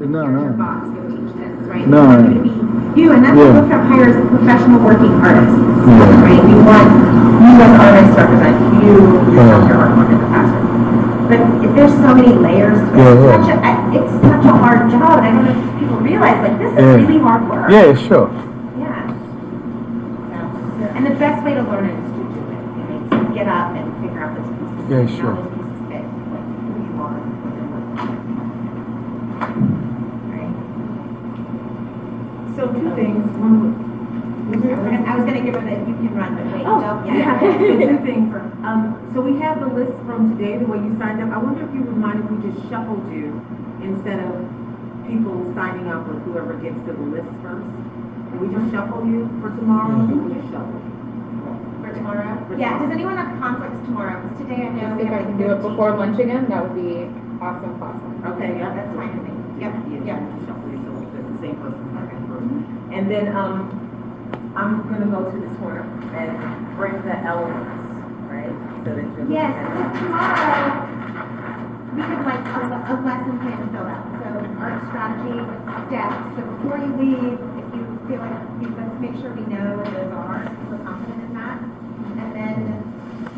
No, no. box, this, right? No. You to be you, and that's Yeah. why Bootstrap hires professional working artists, Yeah. right? We want you as artists to represent you, Yeah. yourself, your artwork in the classroom. But if there's so many layers to it. Yeah, it's, yeah. Such a, it's such a hard job, and I don't know if people realize, like, this is Yeah. really hard work. Yeah, sure. Yeah. And the best way to learn it is to do it. You know, to get up and figure out those pieces. Yeah, sure. How those pieces fit, like who you are. and what you want. Right. So two things, one was. I was gonna- I was gonna give her that you can run, but wait, Oh, don't. yeah, so two things. Um, so we have the list from today, the way you signed up. I wonder if you would mind if we just shuffled you instead of people signing up with whoever gets to the list first? Can we just shuffle you for tomorrow? Or we just shuffle? For tomorrow? For Yeah, tomorrow. does anyone have conflicts tomorrow? Because today I know we If have I can do it before lunch again, that would be awesome, awesome. Okay, yeah, That's fine with me. Yep, Yeah, yep. just same person. And then, um, I'm gonna go to this corner and bring the elements, right? So that you're. Yes, looking at- because tomorrow, we have like a, a lesson plan to fill out. So art strategy steps. So before you leave, if you feel like, you let's make sure we know what those are, we're confident in that. And then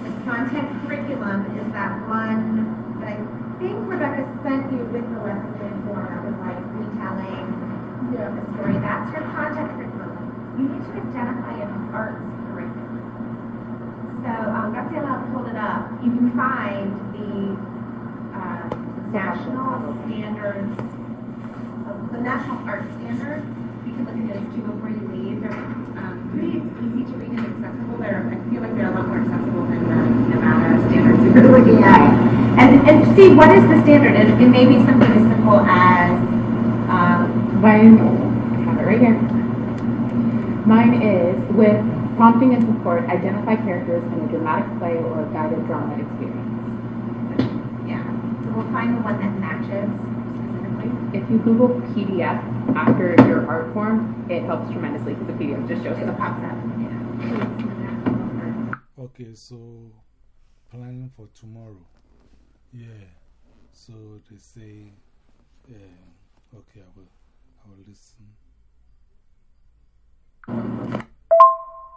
the content curriculum is that one that I think Rebecca sent you with the lesson plan form. That was like retelling the story. That's your content curriculum. You need to identify an arts curriculum. So, um, Graciela pulled it up. You can find the, uh, national standards, of- the national art standards. You can look at those too before you leave. They're, um, pretty easy to read and accessible. They're, I feel like they're a lot more accessible than the Nevada standards that you're looking at. And, and see, what is the standard? And it may be something um, Mine, I have it right here. Mine is with prompting and support, identify characters in a dramatic play or a guided drama experience. yeah, so we'll find the one that matches specifically. If you Google PDF after your art form, it helps tremendously because the PDF just shows It it. pops up, yeah. Okay, so planning for tomorrow. Yeah. So they say, uh, okay, I will, I will listen.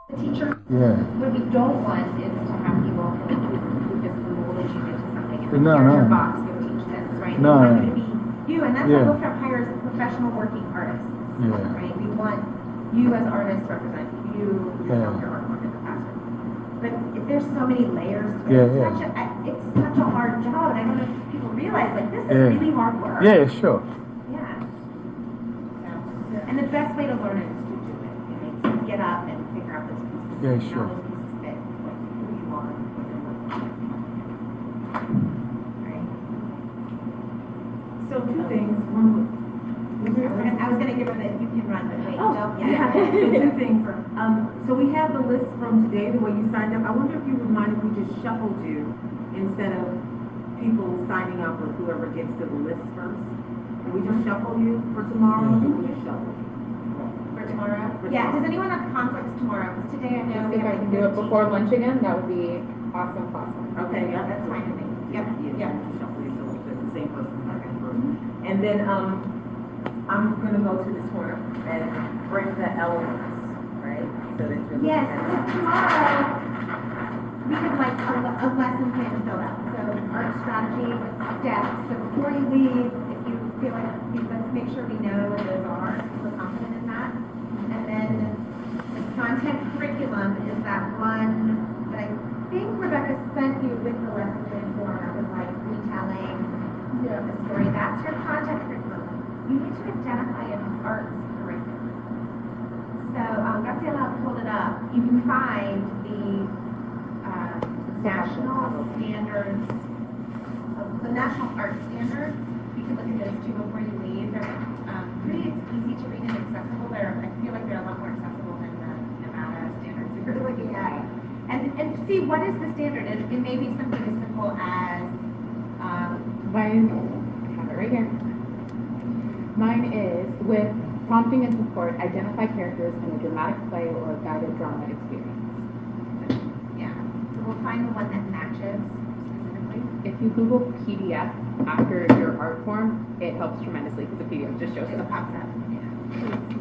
The teacher, Yeah. what we don't want is to have people who just molded you into something. and No, here's your no. box, go teach this, right? No. We want you to be you, and that's Yeah. why Bootstrap hires professional working artists, Yeah. right? We want you as artists to represent you, yourself, Yeah. your artwork in the classroom. But if there's so many layers to it, Yeah, it's, yeah. Such a, I- it's such a hard job, and I don't know if people realize, like, this is Yeah. really hard work. Yeah, sure. Yeah. And the best way to learn it is to do it. You know, to get up and figure out those pieces. Yeah, and sure. How those pieces fit, like who you are. and what you want. Right. So two things, one was. I was gonna, I was gonna give her that you can run, but wait, Oh, don't. yeah, so two things. Um, so we have the list from today, the way you signed up. I wonder if you would mind if we just shuffled you instead of people signing up with whoever gets to the list first? Can we just shuffle you for tomorrow? Or we just shuffle? For tomorrow? For Yeah, tomorrow. does anyone have conflicts tomorrow? Because today I know we If have I like can do it before lunch again, that would be awesome, awesome. Okay, yeah, That's fine with me. Yep, Yeah, yep. just shuffle you so it's the same person. And then, um, I'm gonna go to this corner and bring the elements, right? So that you're. looking Yes, at- because tomorrow, we have like a, a lesson plan to fill out. So art strategy steps. So before you leave, if you feel like, let's make sure we know what those are, we're confident in that. And then the content curriculum is that one that I think Rebecca sent you with the lesson plan form. That was like retelling the story. That's your content curriculum. You need to identify an arts curriculum. So, um, Graciela pulled it up. You can find the, uh, national standards, of- the national art standards. You can look at those too before you leave. They're, um, pretty easy to read and accessible. They're, I feel like they're a lot more accessible than the Nevada standards that you're looking at. And, and see, what is the standard? And it may be something as simple as, um, Mine, have it right here. Mine is with prompting and support, identify characters in a dramatic play or a guided drama experience. yeah, so we'll find the one that matches. If you Google PDF after your art form, it helps tremendously because the PDF just shows It pops up.